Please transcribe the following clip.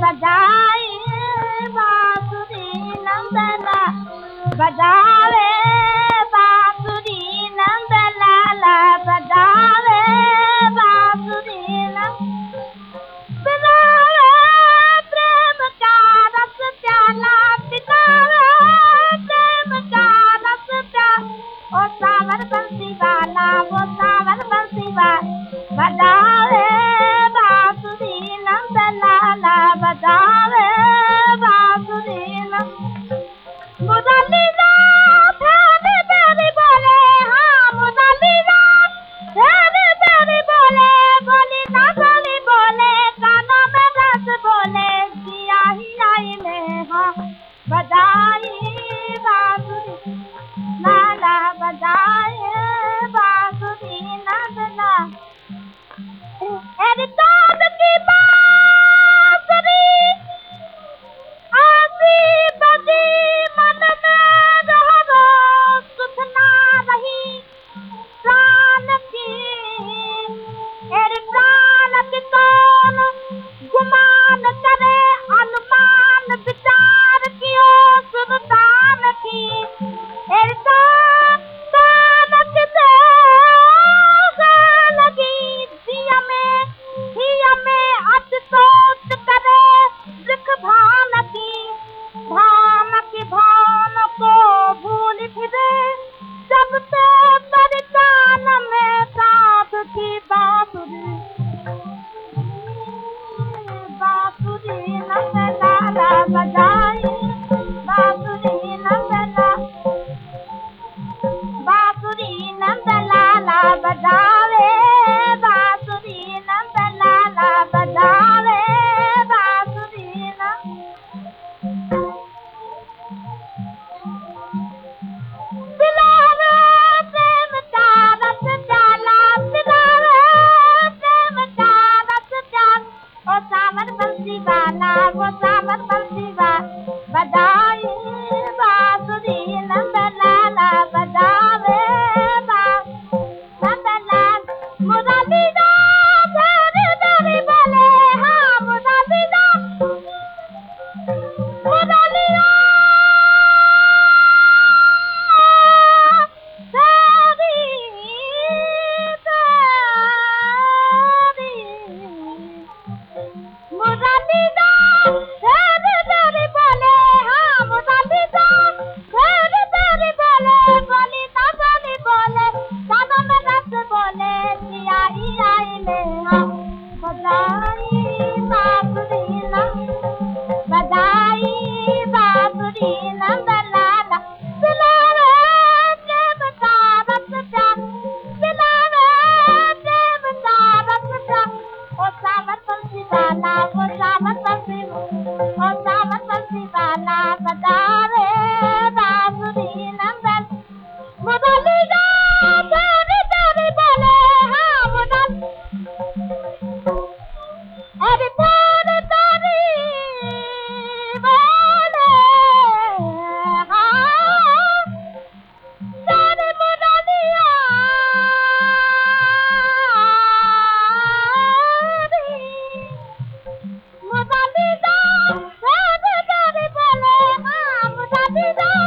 बजाए बांसुरी नंद ला